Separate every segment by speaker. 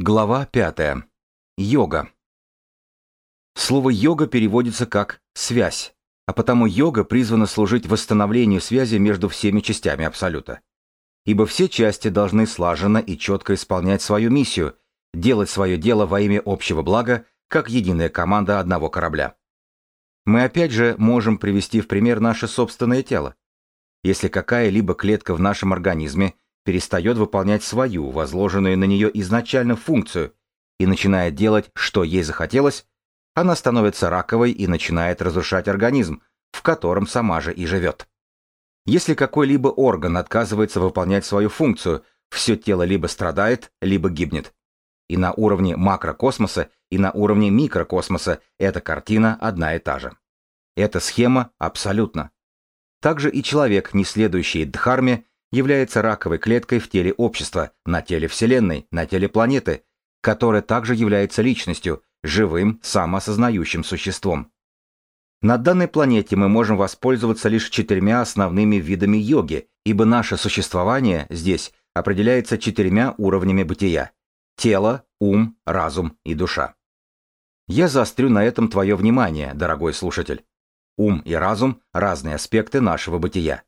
Speaker 1: Глава 5. Йога. Слово «йога» переводится как «связь», а потому йога призвана служить восстановлению связи между всеми частями Абсолюта. Ибо все части должны слаженно и четко исполнять свою миссию, делать свое дело во имя общего блага, как единая команда одного корабля. Мы опять же можем привести в пример наше собственное тело. Если какая-либо клетка в нашем организме перестает выполнять свою, возложенную на нее изначально функцию, и начинает делать, что ей захотелось, она становится раковой и начинает разрушать организм, в котором сама же и живет. Если какой-либо орган отказывается выполнять свою функцию, все тело либо страдает, либо гибнет. И на уровне макрокосмоса, и на уровне микрокосмоса эта картина одна и та же. Эта схема абсолютна. Также и человек, не следующий Дхарме, является раковой клеткой в теле общества, на теле Вселенной, на теле планеты, которая также является личностью, живым, самоосознающим существом. На данной планете мы можем воспользоваться лишь четырьмя основными видами йоги, ибо наше существование здесь определяется четырьмя уровнями бытия – тело, ум, разум и душа. Я заострю на этом твое внимание, дорогой слушатель. Ум и разум – разные аспекты нашего бытия.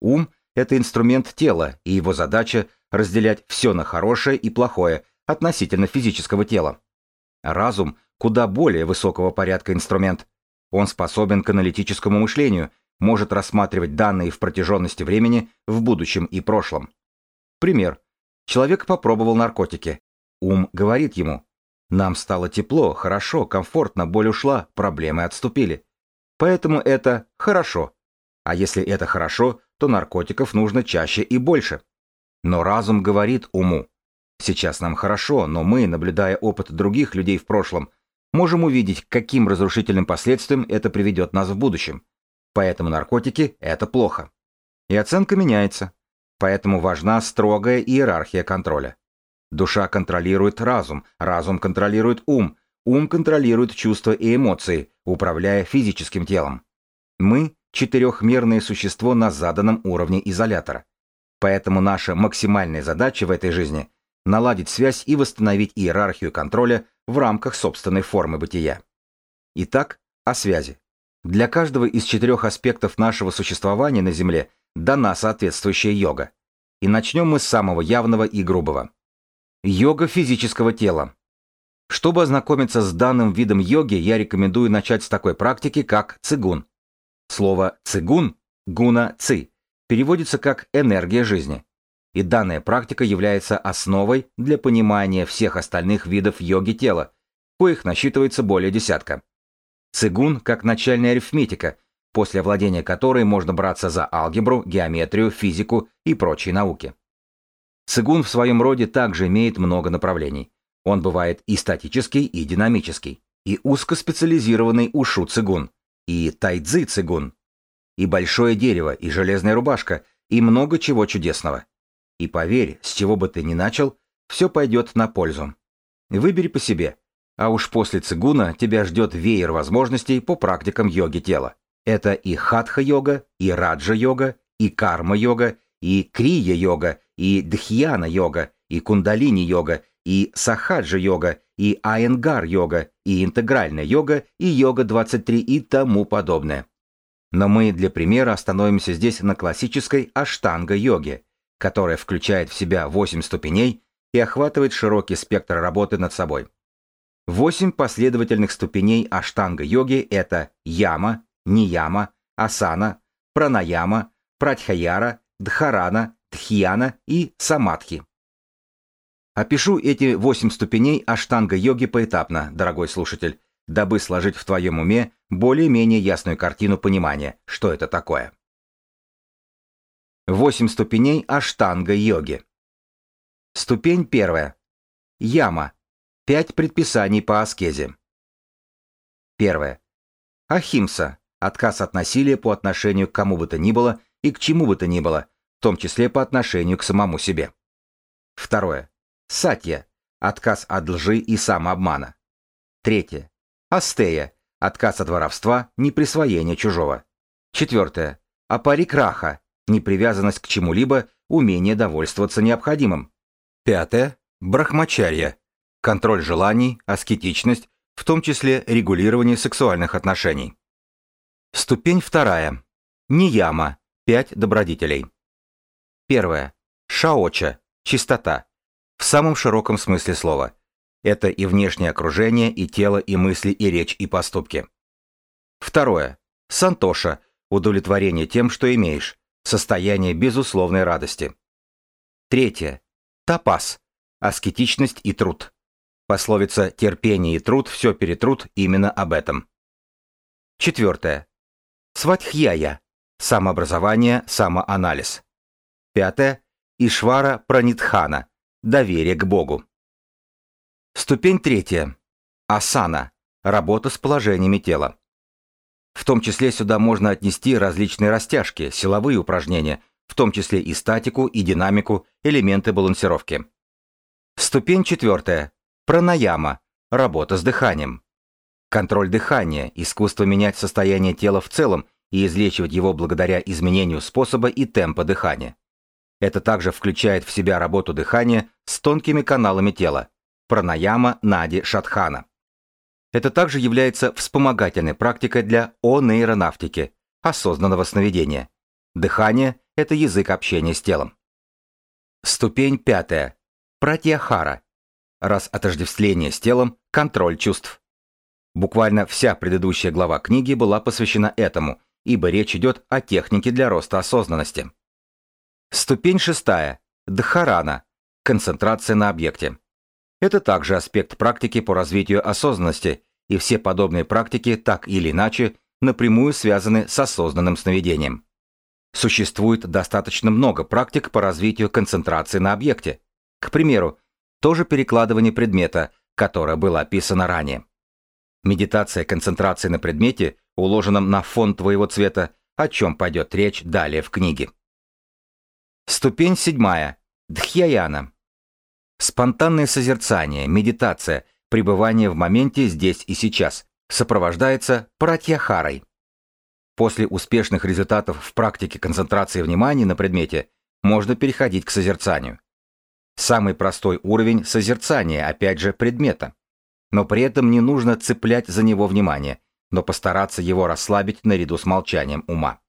Speaker 1: Ум это инструмент тела, и его задача – разделять все на хорошее и плохое относительно физического тела. Разум – куда более высокого порядка инструмент. Он способен к аналитическому мышлению, может рассматривать данные в протяженности времени, в будущем и прошлом. Пример. Человек попробовал наркотики. Ум говорит ему, нам стало тепло, хорошо, комфортно, боль ушла, проблемы отступили. Поэтому это хорошо. А если это хорошо, то наркотиков нужно чаще и больше. Но разум говорит уму. Сейчас нам хорошо, но мы, наблюдая опыт других людей в прошлом, можем увидеть, к каким разрушительным последствиям это приведет нас в будущем. Поэтому наркотики – это плохо. И оценка меняется. Поэтому важна строгая иерархия контроля. Душа контролирует разум, разум контролирует ум, ум контролирует чувства и эмоции, управляя физическим телом. Мы четырехмерное существо на заданном уровне изолятора. Поэтому наша максимальная задача в этой жизни – наладить связь и восстановить иерархию контроля в рамках собственной формы бытия. Итак, о связи. Для каждого из четырех аспектов нашего существования на Земле дана соответствующая йога. И начнем мы с самого явного и грубого. Йога физического тела. Чтобы ознакомиться с данным видом йоги, я рекомендую начать с такой практики, как цигун. Слово «цигун» гуна ци переводится как «энергия жизни». И данная практика является основой для понимания всех остальных видов йоги тела, коих насчитывается более десятка. Цигун как начальная арифметика, после овладения которой можно браться за алгебру, геометрию, физику и прочие науки. Цигун в своем роде также имеет много направлений. Он бывает и статический, и динамический, и узкоспециализированный ушу цигун, и тайцзи цигун, и большое дерево, и железная рубашка, и много чего чудесного. И поверь, с чего бы ты ни начал, все пойдет на пользу. Выбери по себе. А уж после цигуна тебя ждет веер возможностей по практикам йоги тела. Это и хатха-йога, и раджа-йога, и карма-йога, и крия-йога, и дхьяна-йога, и кундалини-йога, и сахаджа-йога, и айенгар-йога, и интегральная йога, и йога-23 и тому подобное. Но мы для примера остановимся здесь на классической аштанга-йоге, которая включает в себя 8 ступеней и охватывает широкий спектр работы над собой. Восемь последовательных ступеней аштанга-йоги – это яма, нияма, асана, пранаяма, пратхаяра, дхарана, дхьяна и самадхи. Опишу эти восемь ступеней аштанга-йоги поэтапно, дорогой слушатель, дабы сложить в твоем уме более-менее ясную картину понимания, что это такое. Восемь ступеней аштанга-йоги. Ступень первая. Яма. Пять предписаний по аскезе. Первое. Ахимса. Отказ от насилия по отношению к кому бы то ни было и к чему бы то ни было, в том числе по отношению к самому себе. Второе. Сатья – отказ от лжи и самообмана. Третье. Астея – отказ от воровства, неприсвоение чужого. Четвертое. Апарикраха – непривязанность к чему-либо, умение довольствоваться необходимым. Пятое. Брахмачарья – контроль желаний, аскетичность, в том числе регулирование сексуальных отношений. Ступень вторая. Нияма. Пять добродетелей. Первое. Шаоча. Чистота. В самом широком смысле слова. Это и внешнее окружение, и тело, и мысли, и речь, и поступки. Второе. Сантоша. Удовлетворение тем, что имеешь. Состояние безусловной радости. Третье. Тапас. Аскетичность и труд. Пословица «терпение и труд все перетрут» именно об этом. Четвертое. Сватхьяя. Самообразование, самоанализ. Пятое. Ишвара Пранитхана. Доверие к Богу. Ступень третья. Асана. Работа с положениями тела. В том числе сюда можно отнести различные растяжки, силовые упражнения, в том числе и статику, и динамику, элементы балансировки. Ступень четвертая. Пранаяма. Работа с дыханием. Контроль дыхания, искусство менять состояние тела в целом и излечивать его благодаря изменению способа и темпа дыхания. Это также включает в себя работу дыхания с тонкими каналами тела. Пранаяма Нади Шатхана. Это также является вспомогательной практикой для о-нейронавтики, осознанного сновидения. Дыхание – это язык общения с телом. Ступень пятая. Пратьяхара раз отождествление с телом, контроль чувств. Буквально вся предыдущая глава книги была посвящена этому, ибо речь идет о технике для роста осознанности. Ступень шестая. Дхарана. Концентрация на объекте. Это также аспект практики по развитию осознанности, и все подобные практики так или иначе напрямую связаны с осознанным сновидением. Существует достаточно много практик по развитию концентрации на объекте. К примеру, тоже перекладывание предмета, которое было описано ранее. Медитация концентрации на предмете, уложенном на фон твоего цвета, о чем пойдет речь далее в книге. Ступень седьмая. Дхьяяна. Спонтанное созерцание, медитация, пребывание в моменте здесь и сейчас сопровождается пратьяхарой. После успешных результатов в практике концентрации внимания на предмете можно переходить к созерцанию. Самый простой уровень созерцания, опять же, предмета. Но при этом не нужно цеплять за него внимание, но постараться его расслабить наряду с молчанием ума.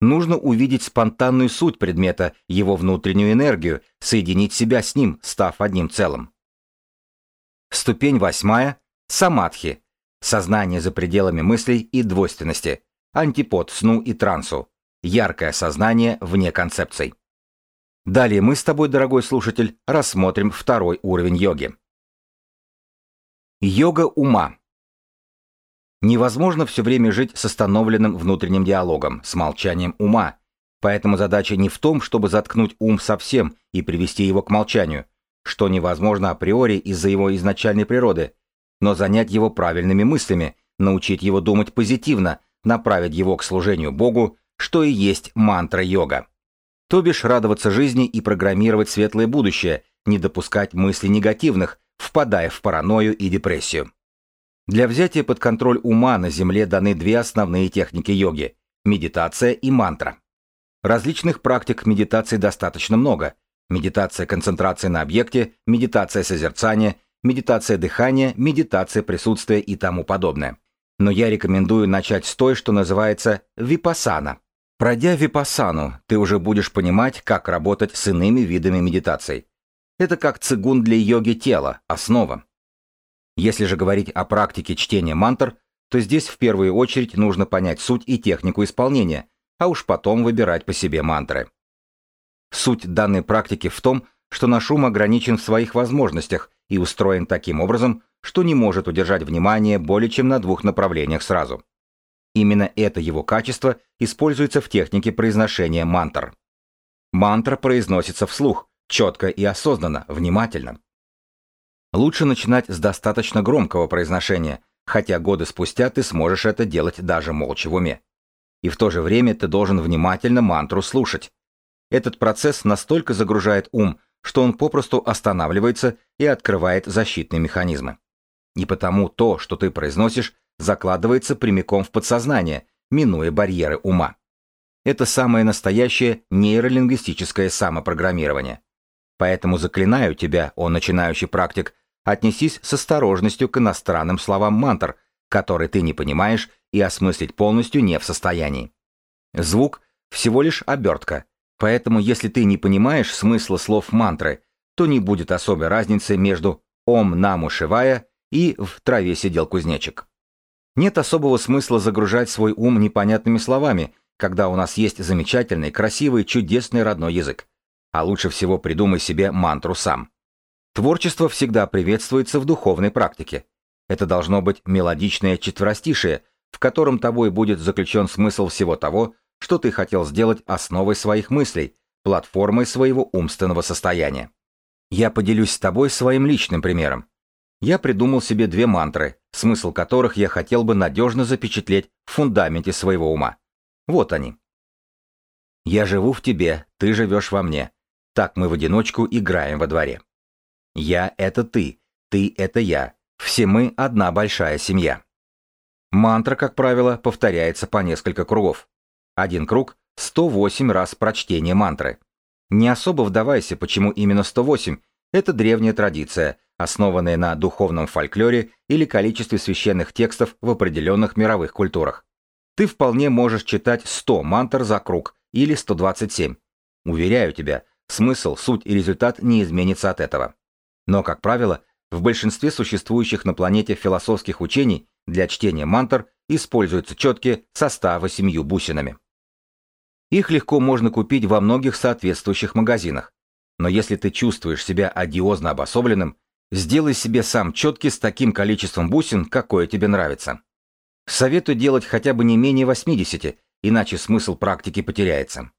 Speaker 1: Нужно увидеть спонтанную суть предмета, его внутреннюю энергию, соединить себя с ним, став одним целым. Ступень восьмая – самадхи, сознание за пределами мыслей и двойственности, антипод сну и трансу, яркое сознание вне концепций. Далее мы с тобой, дорогой слушатель, рассмотрим второй уровень йоги. Йога ума. Невозможно все время жить с остановленным внутренним диалогом, с молчанием ума. Поэтому задача не в том, чтобы заткнуть ум совсем и привести его к молчанию, что невозможно априори из-за его изначальной природы, но занять его правильными мыслями, научить его думать позитивно, направить его к служению Богу, что и есть мантра йога. То бишь радоваться жизни и программировать светлое будущее, не допускать мыслей негативных, впадая в паранойю и депрессию. Для взятия под контроль ума на Земле даны две основные техники йоги – медитация и мантра. Различных практик медитации достаточно много. Медитация концентрации на объекте, медитация созерцания, медитация дыхания, медитация присутствия и тому подобное. Но я рекомендую начать с той, что называется випасана. Пройдя випассану, ты уже будешь понимать, как работать с иными видами медитаций. Это как цигун для йоги тела, основа. Если же говорить о практике чтения мантр, то здесь в первую очередь нужно понять суть и технику исполнения, а уж потом выбирать по себе мантры. Суть данной практики в том, что наш ум ограничен в своих возможностях и устроен таким образом, что не может удержать внимание более чем на двух направлениях сразу. Именно это его качество используется в технике произношения мантр. Мантра произносится вслух, четко и осознанно, внимательно. Лучше начинать с достаточно громкого произношения, хотя годы спустя ты сможешь это делать даже молча в уме. И в то же время ты должен внимательно мантру слушать. Этот процесс настолько загружает ум, что он попросту останавливается и открывает защитные механизмы. И потому то, что ты произносишь, закладывается прямиком в подсознание, минуя барьеры ума. Это самое настоящее нейролингвистическое самопрограммирование. Поэтому заклинаю тебя, о начинающий практик, отнесись с осторожностью к иностранным словам мантр, которые ты не понимаешь и осмыслить полностью не в состоянии. Звук – всего лишь обертка, поэтому если ты не понимаешь смысла слов мантры, то не будет особой разницы между «Ом Наму Шивая» и «В траве сидел кузнечик». Нет особого смысла загружать свой ум непонятными словами, когда у нас есть замечательный, красивый, чудесный родной язык. А лучше всего придумай себе мантру сам. Творчество всегда приветствуется в духовной практике. Это должно быть мелодичное четверостишее, в котором тобой будет заключен смысл всего того, что ты хотел сделать основой своих мыслей, платформой своего умственного состояния. Я поделюсь с тобой своим личным примером. Я придумал себе две мантры, смысл которых я хотел бы надежно запечатлеть в фундаменте своего ума. Вот они. «Я живу в тебе, ты живешь во мне. Так мы в одиночку играем во дворе». «Я — это ты, ты — это я. Все мы — одна большая семья». Мантра, как правило, повторяется по несколько кругов. Один круг — 108 раз прочтение мантры. Не особо вдавайся, почему именно 108. Это древняя традиция, основанная на духовном фольклоре или количестве священных текстов в определенных мировых культурах. Ты вполне можешь читать 100 мантр за круг или 127. Уверяю тебя, смысл, суть и результат не изменится от этого. Но, как правило, в большинстве существующих на планете философских учений для чтения мантр используются четки со 108 бусинами. Их легко можно купить во многих соответствующих магазинах. Но если ты чувствуешь себя одиозно обособленным, сделай себе сам четки с таким количеством бусин, какое тебе нравится. Советую делать хотя бы не менее 80, иначе смысл практики потеряется.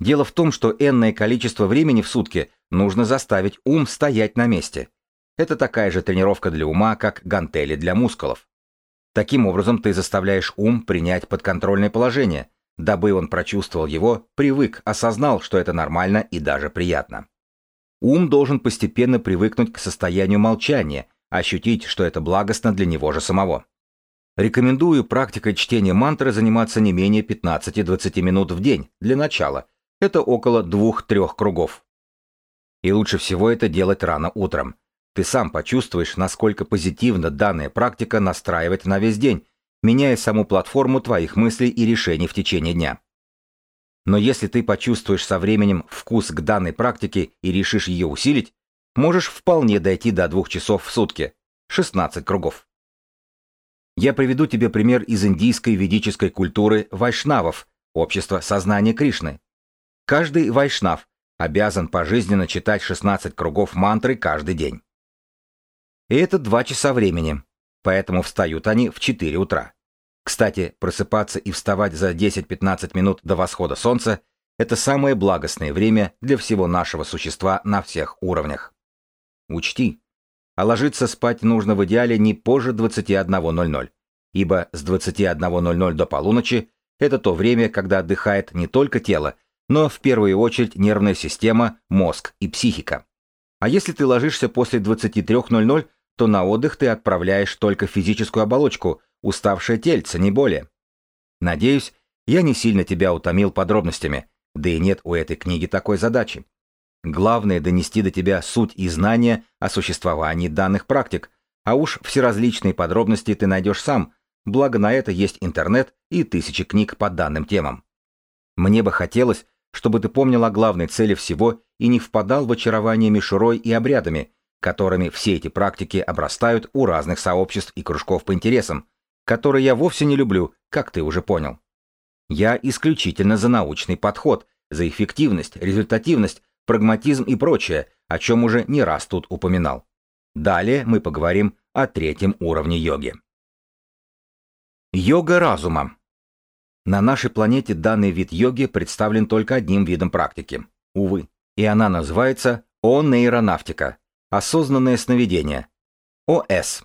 Speaker 1: Дело в том, что энное количество времени в сутки нужно заставить ум стоять на месте. Это такая же тренировка для ума, как гантели для мускулов. Таким образом, ты заставляешь ум принять подконтрольное положение, дабы он прочувствовал его, привык, осознал, что это нормально и даже приятно. Ум должен постепенно привыкнуть к состоянию молчания, ощутить, что это благостно для него же самого. Рекомендую практикой чтения мантры заниматься не менее 15-20 минут в день для начала. Это около 2-3 кругов. И лучше всего это делать рано утром. Ты сам почувствуешь, насколько позитивно данная практика настраивает на весь день, меняя саму платформу твоих мыслей и решений в течение дня. Но если ты почувствуешь со временем вкус к данной практике и решишь ее усилить, можешь вполне дойти до двух часов в сутки, 16 кругов. Я приведу тебе пример из индийской ведической культуры вайшнавов, общества сознания Кришны. Каждый вайшнав обязан пожизненно читать 16 кругов мантры каждый день. И это два часа времени, поэтому встают они в 4 утра. Кстати, просыпаться и вставать за 10-15 минут до восхода солнца – это самое благостное время для всего нашего существа на всех уровнях. Учти, а ложиться спать нужно в идеале не позже 21.00, ибо с 21.00 до полуночи – это то время, когда отдыхает не только тело, но в первую очередь нервная система, мозг и психика. А если ты ложишься после 23.00, то на отдых ты отправляешь только физическую оболочку, уставшее тельце, не более. Надеюсь, я не сильно тебя утомил подробностями, да и нет у этой книги такой задачи. Главное донести до тебя суть и знания о существовании данных практик, а уж все подробности ты найдешь сам, благо на это есть интернет и тысячи книг по данным темам. Мне бы хотелось, чтобы ты помнил о главной цели всего и не впадал в очарование мишурой и обрядами, которыми все эти практики обрастают у разных сообществ и кружков по интересам, которые я вовсе не люблю, как ты уже понял. Я исключительно за научный подход, за эффективность, результативность, прагматизм и прочее, о чем уже не раз тут упоминал. Далее мы поговорим о третьем уровне йоги. Йога разума. На нашей планете данный вид йоги представлен только одним видом практики, увы, и она называется онейронавтика, Осознанное сновидение. ОС.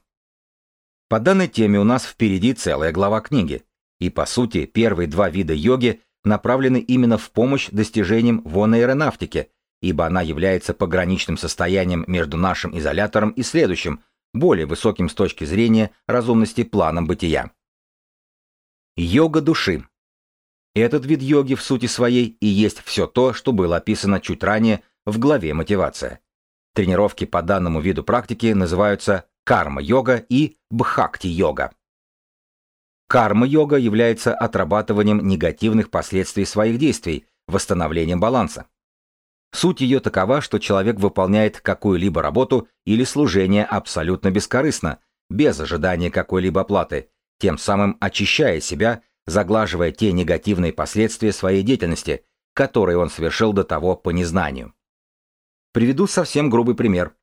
Speaker 1: По данной теме у нас впереди целая глава книги. И по сути, первые два вида йоги направлены именно в помощь достижениям в аэронавтике, ибо она является пограничным состоянием между нашим изолятором и следующим, более высоким с точки зрения разумности планом бытия. Йога души. Этот вид йоги в сути своей и есть все то, что было описано чуть ранее в главе «Мотивация». Тренировки по данному виду практики называются карма-йога и бхакти-йога. Карма-йога является отрабатыванием негативных последствий своих действий, восстановлением баланса. Суть ее такова, что человек выполняет какую-либо работу или служение абсолютно бескорыстно, без ожидания какой-либо оплаты, тем самым очищая себя, заглаживая те негативные последствия своей деятельности, которые он совершил до того по незнанию. Приведу совсем грубый пример.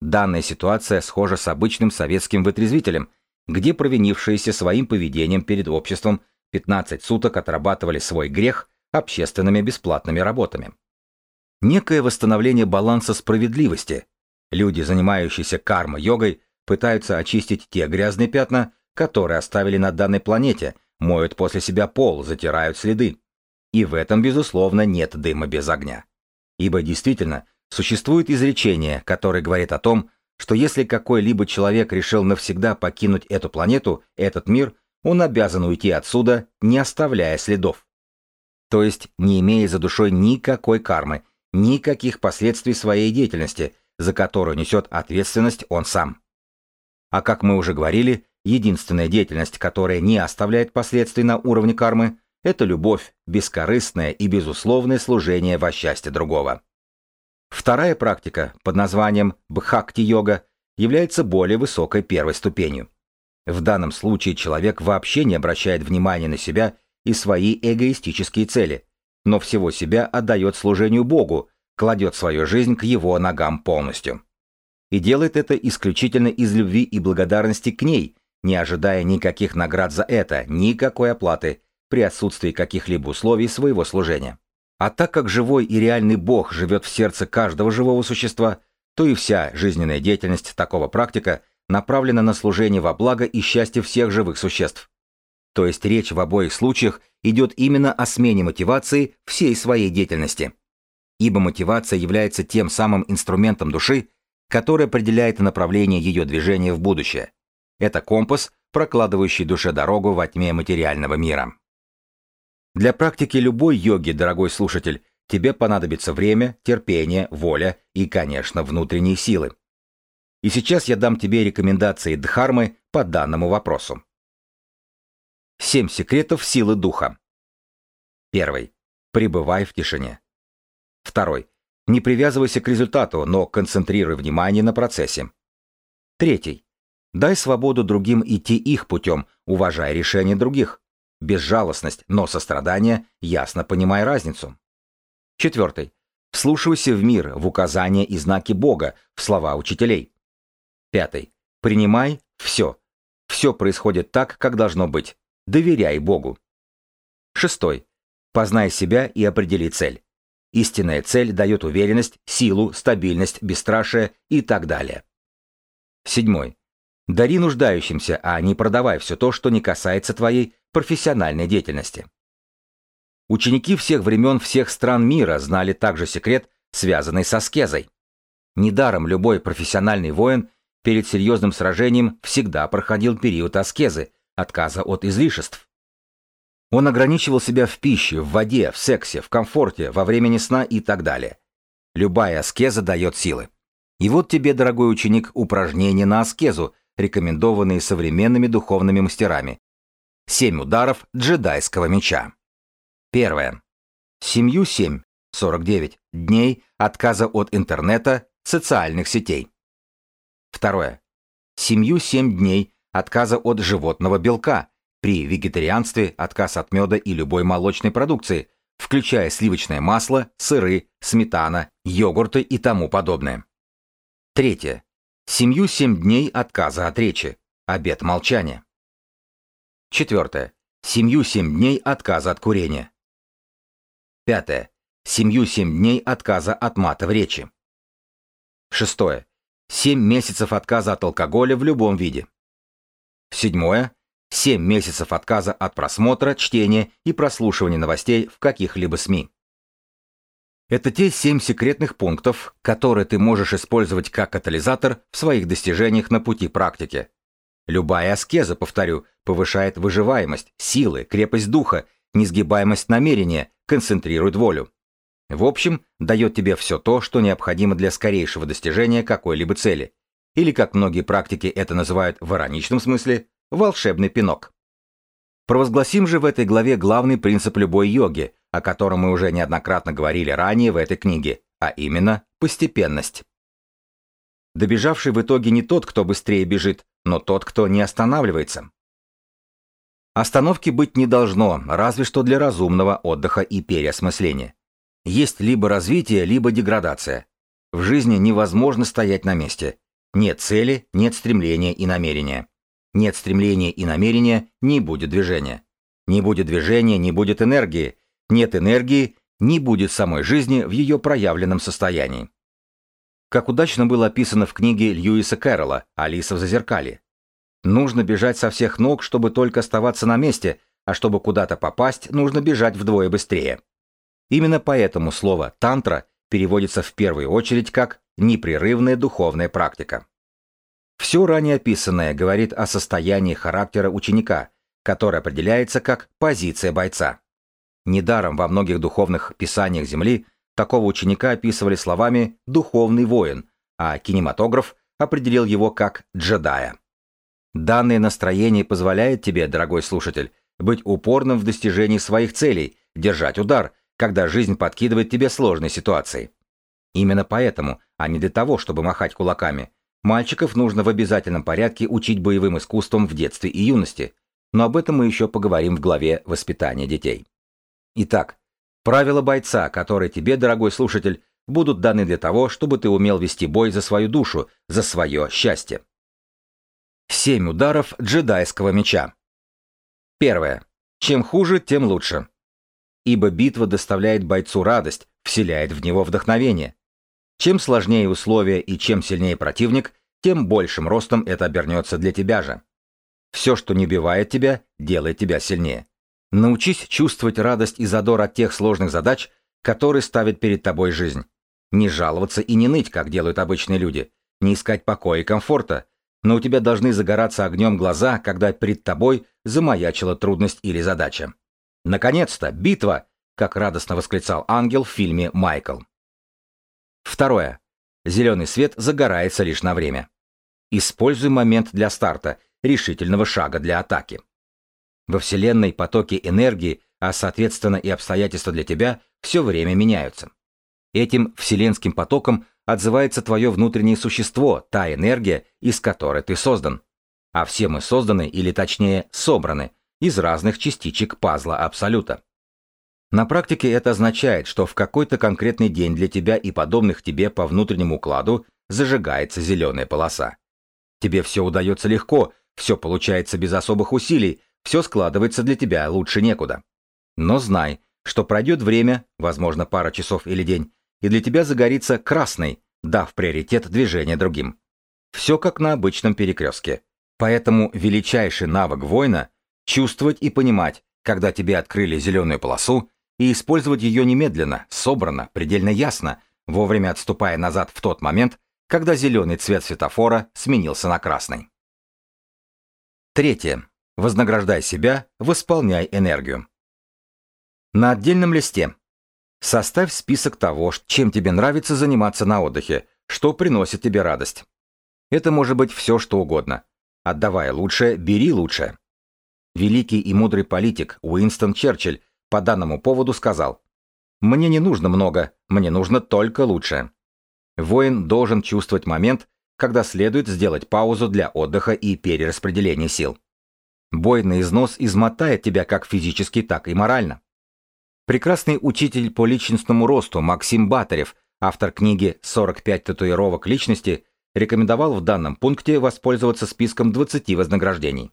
Speaker 1: Данная ситуация схожа с обычным советским вытрезвителем, где провинившиеся своим поведением перед обществом 15 суток отрабатывали свой грех общественными бесплатными работами некое восстановление баланса справедливости. Люди, занимающиеся карма-йогой, пытаются очистить те грязные пятна, которые оставили на данной планете, моют после себя пол, затирают следы. И в этом, безусловно, нет дыма без огня. Ибо действительно, существует изречение, которое говорит о том, что если какой-либо человек решил навсегда покинуть эту планету, этот мир, он обязан уйти отсюда, не оставляя следов. То есть, не имея за душой никакой кармы никаких последствий своей деятельности, за которую несет ответственность он сам. А как мы уже говорили, единственная деятельность, которая не оставляет последствий на уровне кармы, это любовь, бескорыстное и безусловное служение во счастье другого. Вторая практика под названием бхакти-йога является более высокой первой ступенью. В данном случае человек вообще не обращает внимания на себя и свои эгоистические цели, но всего себя отдает служению Богу, кладет свою жизнь к его ногам полностью. И делает это исключительно из любви и благодарности к ней, не ожидая никаких наград за это, никакой оплаты, при отсутствии каких-либо условий своего служения. А так как живой и реальный Бог живет в сердце каждого живого существа, то и вся жизненная деятельность такого практика направлена на служение во благо и счастье всех живых существ. То есть речь в обоих случаях идет именно о смене мотивации всей своей деятельности. Ибо мотивация является тем самым инструментом души, который определяет направление ее движения в будущее. Это компас, прокладывающий душе дорогу во тьме материального мира. Для практики любой йоги, дорогой слушатель, тебе понадобится время, терпение, воля и, конечно, внутренние силы. И сейчас я дам тебе рекомендации Дхармы по данному вопросу. Семь секретов силы духа. Первый. Пребывай в тишине. Второй. Не привязывайся к результату, но концентрируй внимание на процессе. Третий. Дай свободу другим идти их путем, уважая решения других. Безжалостность, но сострадание, ясно понимая разницу. Четвертый. Вслушивайся в мир, в указания и знаки Бога, в слова учителей. Пятый. Принимай все. Все происходит так, как должно быть. Доверяй Богу. Шестой. Познай себя и определи цель. Истинная цель дает уверенность, силу, стабильность, бесстрашие и так далее. Седьмой. Дари нуждающимся, а не продавай все то, что не касается твоей профессиональной деятельности. Ученики всех времен всех стран мира знали также секрет, связанный с аскезой. Недаром любой профессиональный воин перед серьезным сражением всегда проходил период аскезы, отказа от излишеств. Он ограничивал себя в пище, в воде, в сексе, в комфорте, во времени сна и так далее. Любая аскеза дает силы. И вот тебе, дорогой ученик, упражнения на аскезу, рекомендованные современными духовными мастерами. Семь ударов джедайского меча. Первое. Семью семь, 49 дней отказа от интернета, социальных сетей. Второе. Семью семь дней отказа от животного белка, при вегетарианстве отказ от меда и любой молочной продукции, включая сливочное масло, сыры, сметана, йогурты и тому подобное. Третье. Семью семь дней отказа от речи. Обед молчания. Четвертое. Семью семь дней отказа от курения. Пятое. Семью семь дней отказа от мата в речи. Шестое. Семь месяцев отказа от алкоголя в любом виде. Седьмое. Семь месяцев отказа от просмотра, чтения и прослушивания новостей в каких-либо СМИ. Это те семь секретных пунктов, которые ты можешь использовать как катализатор в своих достижениях на пути практики. Любая аскеза, повторю, повышает выживаемость, силы, крепость духа, несгибаемость намерения, концентрирует волю. В общем, дает тебе все то, что необходимо для скорейшего достижения какой-либо цели. Или, как многие практики это называют в ироничном смысле, волшебный пинок. Провозгласим же в этой главе главный принцип любой йоги, о котором мы уже неоднократно говорили ранее в этой книге, а именно постепенность. Добежавший в итоге не тот, кто быстрее бежит, но тот, кто не останавливается. Остановки быть не должно, разве что для разумного отдыха и переосмысления. Есть либо развитие, либо деградация. В жизни невозможно стоять на месте. Нет цели, нет стремления и намерения. Нет стремления и намерения, не будет движения. Не будет движения, не будет энергии. Нет энергии, не будет самой жизни в ее проявленном состоянии. Как удачно было описано в книге Льюиса Кэрролла «Алиса в зазеркалье». Нужно бежать со всех ног, чтобы только оставаться на месте, а чтобы куда-то попасть, нужно бежать вдвое быстрее. Именно поэтому слово «тантра» переводится в первую очередь как «непрерывная духовная практика». Все ранее описанное говорит о состоянии характера ученика, который определяется как позиция бойца. Недаром во многих духовных писаниях Земли такого ученика описывали словами «духовный воин», а кинематограф определил его как «джедая». Данное настроение позволяет тебе, дорогой слушатель, быть упорным в достижении своих целей, держать удар, когда жизнь подкидывает тебе сложные ситуации. Именно поэтому, а не для того, чтобы махать кулаками, мальчиков нужно в обязательном порядке учить боевым искусствам в детстве и юности, но об этом мы еще поговорим в главе «Воспитание детей». Итак, правила бойца, которые тебе, дорогой слушатель, будут даны для того, чтобы ты умел вести бой за свою душу, за свое счастье. Семь ударов джедайского меча. Первое. Чем хуже, тем лучше ибо битва доставляет бойцу радость, вселяет в него вдохновение. Чем сложнее условия и чем сильнее противник, тем большим ростом это обернется для тебя же. Все, что не убивает тебя, делает тебя сильнее. Научись чувствовать радость и задор от тех сложных задач, которые ставит перед тобой жизнь. Не жаловаться и не ныть, как делают обычные люди, не искать покоя и комфорта, но у тебя должны загораться огнем глаза, когда перед тобой замаячила трудность или задача. Наконец-то, битва! Как радостно восклицал ангел в фильме «Майкл». Второе. Зеленый свет загорается лишь на время. Используй момент для старта, решительного шага для атаки. Во Вселенной потоки энергии, а соответственно и обстоятельства для тебя, все время меняются. Этим вселенским потоком отзывается твое внутреннее существо, та энергия, из которой ты создан. А все мы созданы, или точнее собраны, из разных частичек пазла Абсолюта. На практике это означает, что в какой-то конкретный день для тебя и подобных тебе по внутреннему укладу зажигается зеленая полоса. Тебе все удается легко, все получается без особых усилий, все складывается для тебя лучше некуда. Но знай, что пройдет время, возможно, пара часов или день, и для тебя загорится красный, дав приоритет движения другим. Все как на обычном перекрестке. Поэтому величайший навык воина Чувствовать и понимать, когда тебе открыли зеленую полосу, и использовать ее немедленно, собрано, предельно ясно, вовремя отступая назад в тот момент, когда зеленый цвет светофора сменился на красный. Третье. Вознаграждай себя, восполняй энергию. На отдельном листе. Составь список того, чем тебе нравится заниматься на отдыхе, что приносит тебе радость. Это может быть все, что угодно. Отдавая лучшее, бери лучшее. Великий и мудрый политик Уинстон Черчилль по данному поводу сказал «Мне не нужно много, мне нужно только лучшее». Воин должен чувствовать момент, когда следует сделать паузу для отдыха и перераспределения сил. Бой на износ измотает тебя как физически, так и морально. Прекрасный учитель по личностному росту Максим Батарев, автор книги «45 татуировок личности», рекомендовал в данном пункте воспользоваться списком 20 вознаграждений.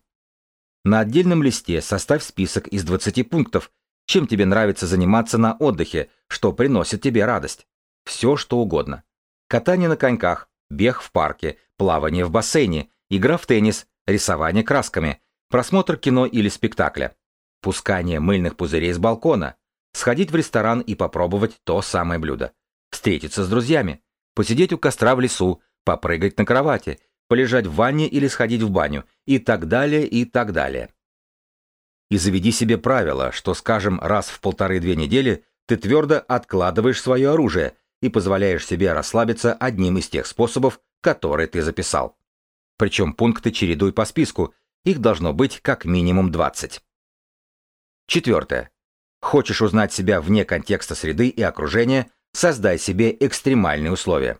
Speaker 1: На отдельном листе составь список из 20 пунктов, чем тебе нравится заниматься на отдыхе, что приносит тебе радость. Все, что угодно. Катание на коньках, бег в парке, плавание в бассейне, игра в теннис, рисование красками, просмотр кино или спектакля, пускание мыльных пузырей с балкона, сходить в ресторан и попробовать то самое блюдо, встретиться с друзьями, посидеть у костра в лесу, попрыгать на кровати, полежать в ванне или сходить в баню, и так далее, и так далее. И заведи себе правило, что, скажем, раз в полторы-две недели ты твердо откладываешь свое оружие и позволяешь себе расслабиться одним из тех способов, которые ты записал. Причем пункты чередуй по списку, их должно быть как минимум 20. Четвертое. Хочешь узнать себя вне контекста среды и окружения, создай себе экстремальные условия.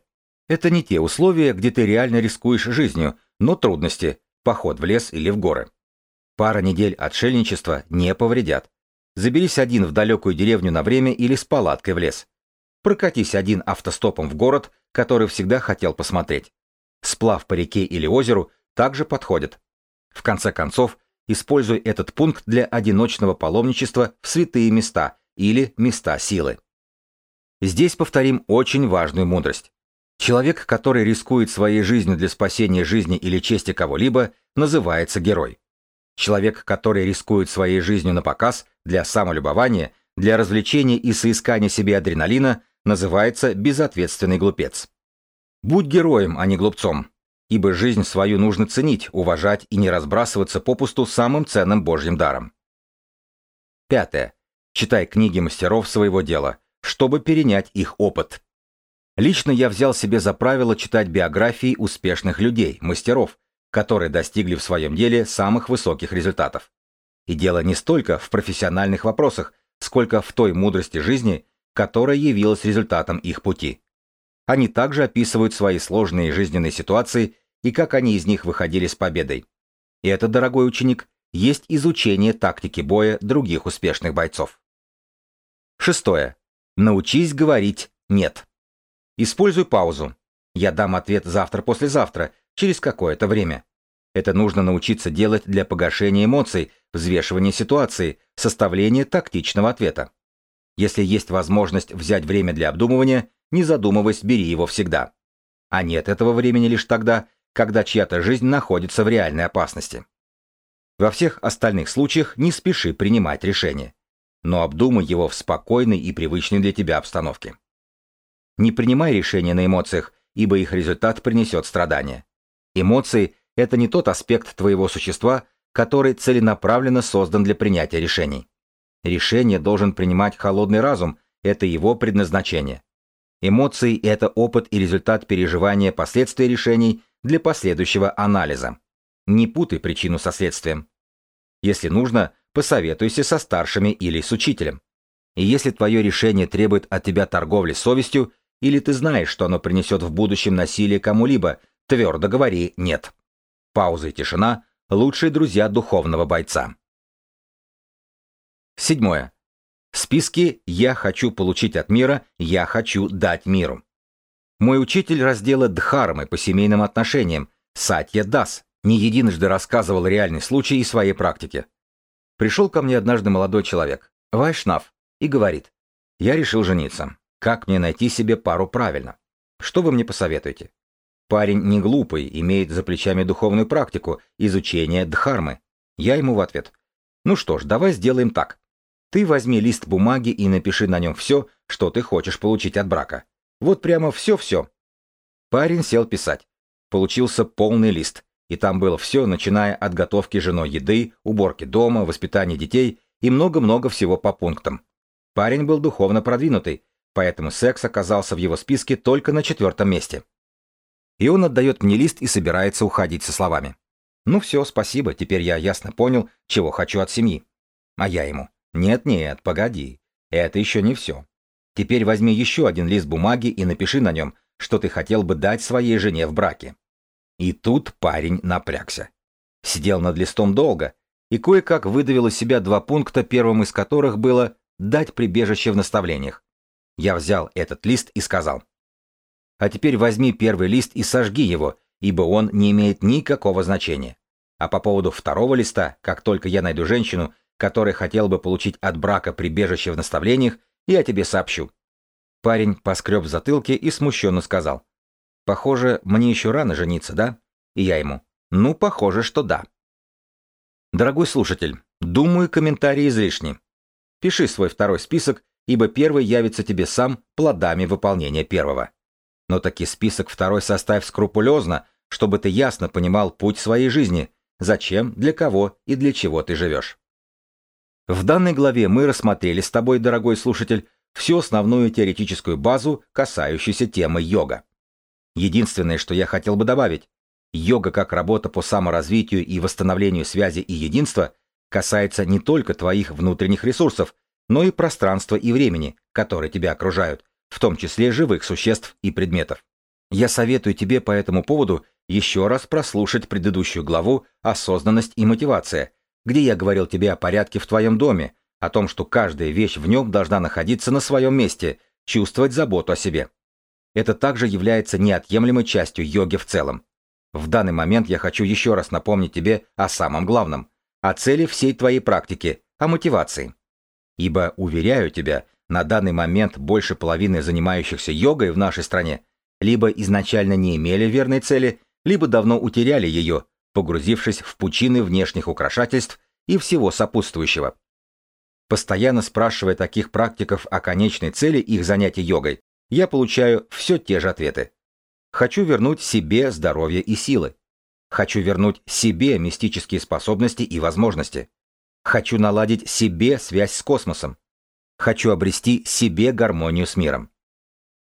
Speaker 1: Это не те условия, где ты реально рискуешь жизнью, но трудности, поход в лес или в горы. Пара недель отшельничества не повредят. Заберись один в далекую деревню на время или с палаткой в лес. Прокатись один автостопом в город, который всегда хотел посмотреть. Сплав по реке или озеру также подходит. В конце концов, используй этот пункт для одиночного паломничества в святые места или места силы. Здесь повторим очень важную мудрость. Человек, который рискует своей жизнью для спасения жизни или чести кого-либо, называется герой. Человек, который рискует своей жизнью на показ, для самолюбования, для развлечения и соискания себе адреналина, называется безответственный глупец. Будь героем, а не глупцом, ибо жизнь свою нужно ценить, уважать и не разбрасываться попусту самым ценным божьим даром. Пятое. Читай книги мастеров своего дела, чтобы перенять их опыт. Лично я взял себе за правило читать биографии успешных людей, мастеров, которые достигли в своем деле самых высоких результатов. И дело не столько в профессиональных вопросах, сколько в той мудрости жизни, которая явилась результатом их пути. Они также описывают свои сложные жизненные ситуации и как они из них выходили с победой. И это, дорогой ученик, есть изучение тактики боя других успешных бойцов. Шестое. Научись говорить «нет». Используй паузу. Я дам ответ завтра-послезавтра, через какое-то время. Это нужно научиться делать для погашения эмоций, взвешивания ситуации, составления тактичного ответа. Если есть возможность взять время для обдумывания, не задумываясь, бери его всегда. А нет этого времени лишь тогда, когда чья-то жизнь находится в реальной опасности. Во всех остальных случаях не спеши принимать решение, но обдумай его в спокойной и привычной для тебя обстановке. Не принимай решения на эмоциях, ибо их результат принесет страдания. Эмоции – это не тот аспект твоего существа, который целенаправленно создан для принятия решений. Решение должен принимать холодный разум, это его предназначение. Эмоции – это опыт и результат переживания последствий решений для последующего анализа. Не путай причину со следствием. Если нужно, посоветуйся со старшими или с учителем. И если твое решение требует от тебя торговли совестью, или ты знаешь, что оно принесет в будущем насилие кому-либо, твердо говори «нет». Пауза и тишина – лучшие друзья духовного бойца. Седьмое. В списке «Я хочу получить от мира», «Я хочу дать миру». Мой учитель раздела Дхармы по семейным отношениям, Сатья Дас, не единожды рассказывал реальный случай из своей практики. Пришел ко мне однажды молодой человек, Вайшнав, и говорит, «Я решил жениться. Как мне найти себе пару правильно? Что вы мне посоветуете? Парень не глупый, имеет за плечами духовную практику, изучение дхармы. Я ему в ответ. Ну что ж, давай сделаем так. Ты возьми лист бумаги и напиши на нем все, что ты хочешь получить от брака. Вот прямо все-все. Парень сел писать. Получился полный лист, и там было все, начиная от готовки женой еды, уборки дома, воспитания детей и много-много всего по пунктам. Парень был духовно продвинутый, поэтому секс оказался в его списке только на четвертом месте. И он отдает мне лист и собирается уходить со словами. «Ну все, спасибо, теперь я ясно понял, чего хочу от семьи». А я ему. «Нет-нет, погоди, это еще не все. Теперь возьми еще один лист бумаги и напиши на нем, что ты хотел бы дать своей жене в браке». И тут парень напрягся. Сидел над листом долго и кое-как выдавил из себя два пункта, первым из которых было «дать прибежище в наставлениях». Я взял этот лист и сказал. А теперь возьми первый лист и сожги его, ибо он не имеет никакого значения. А по поводу второго листа, как только я найду женщину, которая хотела бы получить от брака прибежище в наставлениях, я тебе сообщу. Парень поскреб в затылке и смущенно сказал. Похоже, мне еще рано жениться, да? И я ему. Ну, похоже, что да. Дорогой слушатель, думаю, комментарии излишни. Пиши свой второй список ибо первый явится тебе сам плодами выполнения первого. Но таки список второй составь скрупулезно, чтобы ты ясно понимал путь своей жизни, зачем, для кого и для чего ты живешь. В данной главе мы рассмотрели с тобой, дорогой слушатель, всю основную теоретическую базу, касающуюся темы йога. Единственное, что я хотел бы добавить, йога как работа по саморазвитию и восстановлению связи и единства касается не только твоих внутренних ресурсов, но и пространства и времени, которые тебя окружают, в том числе живых существ и предметов. Я советую тебе по этому поводу еще раз прослушать предыдущую главу «Осознанность и мотивация», где я говорил тебе о порядке в твоем доме, о том, что каждая вещь в нем должна находиться на своем месте, чувствовать заботу о себе. Это также является неотъемлемой частью йоги в целом. В данный момент я хочу еще раз напомнить тебе о самом главном, о цели всей твоей практики, о мотивации. Ибо, уверяю тебя, на данный момент больше половины занимающихся йогой в нашей стране либо изначально не имели верной цели, либо давно утеряли ее, погрузившись в пучины внешних украшательств и всего сопутствующего. Постоянно спрашивая таких практиков о конечной цели их занятий йогой, я получаю все те же ответы. Хочу вернуть себе здоровье и силы. Хочу вернуть себе мистические способности и возможности. Хочу наладить себе связь с космосом. Хочу обрести себе гармонию с миром.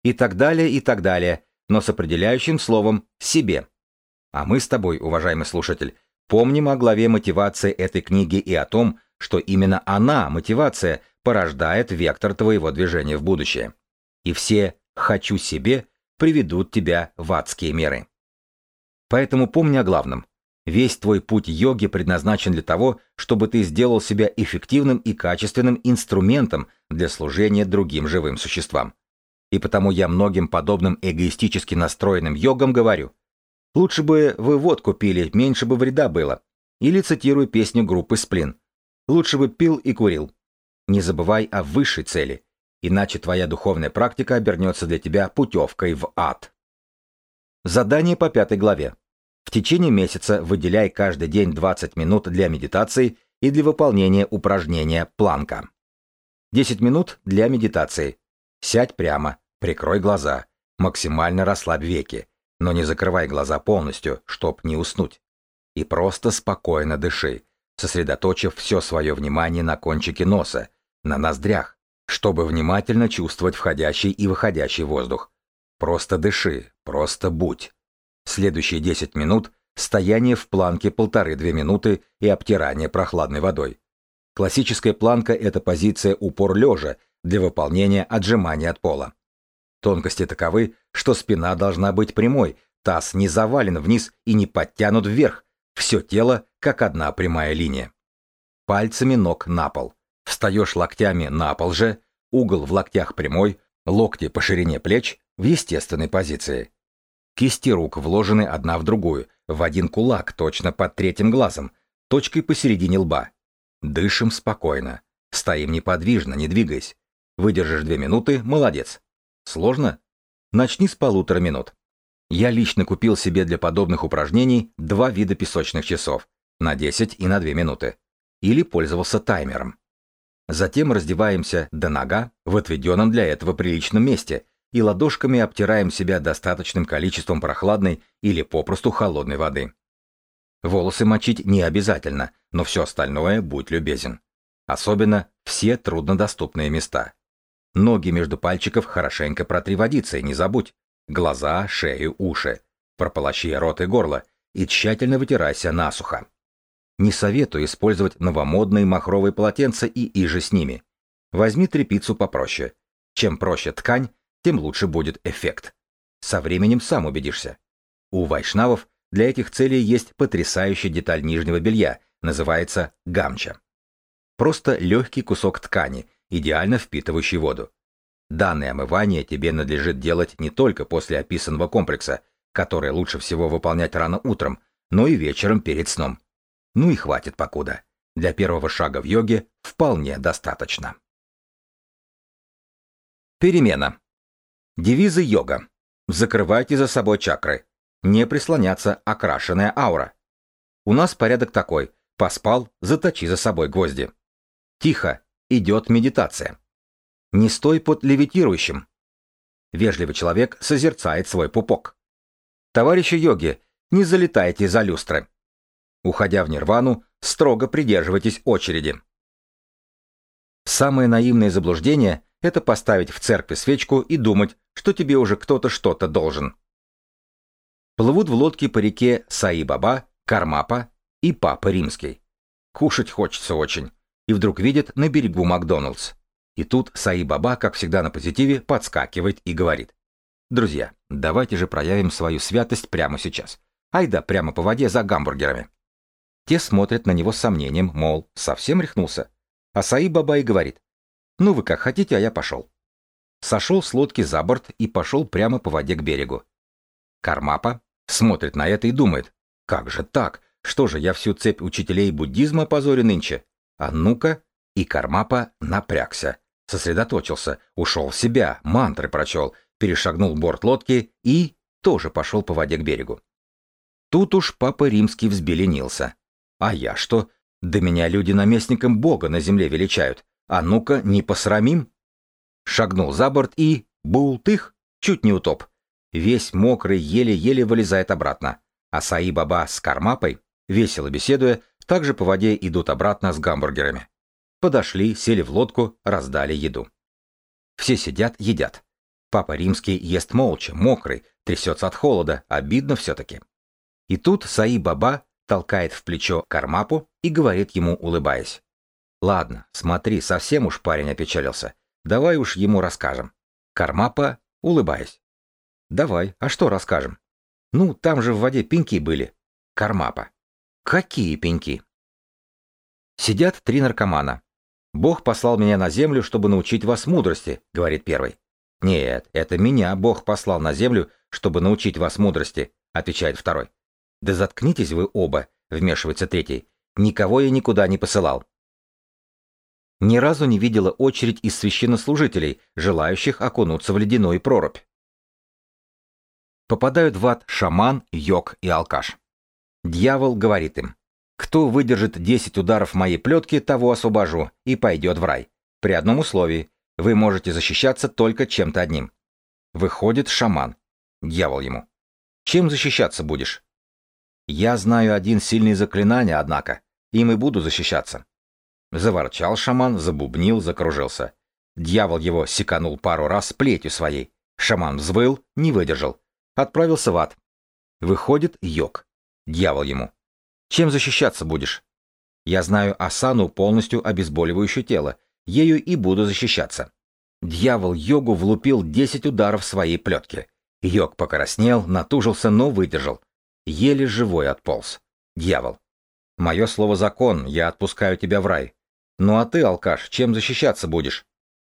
Speaker 1: И так далее, и так далее, но с определяющим словом «себе». А мы с тобой, уважаемый слушатель, помним о главе мотивации этой книги и о том, что именно она, мотивация, порождает вектор твоего движения в будущее. И все «хочу себе» приведут тебя в адские меры. Поэтому помни о главном. Весь твой путь йоги предназначен для того, чтобы ты сделал себя эффективным и качественным инструментом для служения другим живым существам. И потому я многим подобным эгоистически настроенным йогам говорю, лучше бы вы водку пили, меньше бы вреда было. Или цитирую песню группы «Сплин», Лучше бы пил и курил. Не забывай о высшей цели, иначе твоя духовная практика обернется для тебя путевкой в ад. Задание по пятой главе. В течение месяца выделяй каждый день 20 минут для медитации и для выполнения упражнения планка. 10 минут для медитации. Сядь прямо, прикрой глаза, максимально расслабь веки, но не закрывай глаза полностью, чтоб не уснуть. И просто спокойно дыши, сосредоточив все свое внимание на кончике носа, на ноздрях, чтобы внимательно чувствовать входящий и выходящий воздух. Просто дыши, просто будь. Следующие 10 минут – стояние в планке полторы-две минуты и обтирание прохладной водой. Классическая планка – это позиция упор лежа для выполнения отжимания от пола. Тонкости таковы, что спина должна быть прямой, таз не завален вниз и не подтянут вверх, все тело как одна прямая линия. Пальцами ног на пол. Встаешь локтями на пол же, угол в локтях прямой, локти по ширине плеч в естественной позиции. Кисти рук вложены одна в другую, в один кулак, точно под третьим глазом, точкой посередине лба. Дышим спокойно. Стоим неподвижно, не двигаясь. Выдержишь две минуты, молодец. Сложно? Начни с полутора минут. Я лично купил себе для подобных упражнений два вида песочных часов на 10 и на 2 минуты, или пользовался таймером. Затем раздеваемся до нога в отведенном для этого приличном месте и ладошками обтираем себя достаточным количеством прохладной или попросту холодной воды. Волосы мочить не обязательно, но все остальное будь любезен. Особенно все труднодоступные места. Ноги между пальчиков хорошенько протри водицей, не забудь. Глаза, шею, уши. Прополощи рот и горло и тщательно вытирайся насухо. Не советую использовать новомодные махровые полотенца и иже с ними. Возьми тряпицу попроще. Чем проще ткань, тем лучше будет эффект. Со временем сам убедишься. У вайшнавов для этих целей есть потрясающая деталь нижнего белья, называется гамча. Просто легкий кусок ткани, идеально впитывающий воду. Данное омывание тебе надлежит делать не только после описанного комплекса, который лучше всего выполнять рано утром, но и вечером перед сном. Ну и хватит покуда. Для первого шага в йоге вполне достаточно. Перемена. Девизы йога. Закрывайте за собой чакры. Не прислоняться окрашенная аура. У нас порядок такой. Поспал, заточи за собой гвозди. Тихо, идет медитация. Не стой под левитирующим. Вежливый человек созерцает свой пупок. Товарищи йоги, не залетайте за люстры. Уходя в нирвану, строго придерживайтесь очереди. Самое наивное заблуждение – это поставить в церкви свечку и думать, что тебе уже кто-то что-то должен. Плывут в лодке по реке Саи-Баба, Кармапа и Папа Римский. Кушать хочется очень. И вдруг видят на берегу Макдоналдс. И тут Саи-Баба, как всегда на позитиве, подскакивает и говорит. Друзья, давайте же проявим свою святость прямо сейчас. Айда прямо по воде за гамбургерами. Те смотрят на него с сомнением, мол, совсем рехнулся. А Саи-Баба и говорит. Ну вы как хотите, а я пошел. Сошел с лодки за борт и пошел прямо по воде к берегу. Кармапа смотрит на это и думает. Как же так? Что же, я всю цепь учителей буддизма позорю нынче? А ну-ка, и Кармапа напрягся, сосредоточился, ушел в себя, мантры прочел, перешагнул борт лодки и тоже пошел по воде к берегу. Тут уж папа римский взбеленился. А я что? Да меня люди наместником Бога на земле величают. А ну-ка, не посрамим? Шагнул за борт и... Бултых! Чуть не утоп. Весь мокрый еле-еле вылезает обратно. А Саи-Баба с Кармапой, весело беседуя, также по воде идут обратно с гамбургерами. Подошли, сели в лодку, раздали еду. Все сидят, едят. Папа Римский ест молча, мокрый, трясется от холода, обидно все-таки. И тут Саи-Баба толкает в плечо Кармапу и говорит ему, улыбаясь. «Ладно, смотри, совсем уж парень опечалился. Давай уж ему расскажем». Кармапа, улыбаясь. «Давай, а что расскажем?» «Ну, там же в воде пеньки были». Кармапа. «Какие пеньки?» Сидят три наркомана. «Бог послал меня на землю, чтобы научить вас мудрости», — говорит первый. «Нет, это меня Бог послал на землю, чтобы научить вас мудрости», — отвечает второй. «Да заткнитесь вы оба», — вмешивается третий. «Никого я никуда не посылал». Ни разу не видела очередь из священнослужителей, желающих окунуться в ледяную прорубь. Попадают в ад шаман, йог и алкаш. Дьявол говорит им, «Кто выдержит 10 ударов моей плетки, того освобожу и пойдет в рай. При одном условии, вы можете защищаться только чем-то одним». Выходит шаман. Дьявол ему. «Чем защищаться будешь?» «Я знаю один сильный заклинание, однако. Им и буду защищаться». Заворчал шаман, забубнил, закружился. Дьявол его секанул пару раз плетью своей. Шаман взвыл, не выдержал. Отправился в ад. Выходит йог. Дьявол ему. Чем защищаться будешь? Я знаю асану, полностью обезболивающую тело. Ею и буду защищаться. Дьявол йогу влупил десять ударов своей плетки. Йог покраснел, натужился, но выдержал. Еле живой отполз. Дьявол. Мое слово закон, я отпускаю тебя в рай. Ну а ты, алкаш, чем защищаться будешь?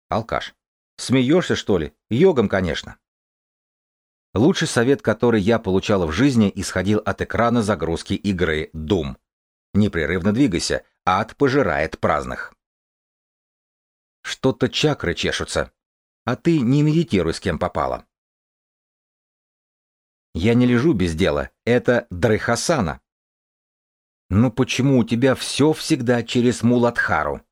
Speaker 1: Алкаш. Смеешься, что ли? Йогом, конечно. Лучший совет, который я получала в жизни, исходил от экрана загрузки игры Doom. Непрерывно двигайся, ад пожирает праздных. Что-то чакры чешутся. А ты не медитируй с кем попало. Я не лежу без дела. Это Дрыхасана. Но почему у тебя все всегда через Муладхару?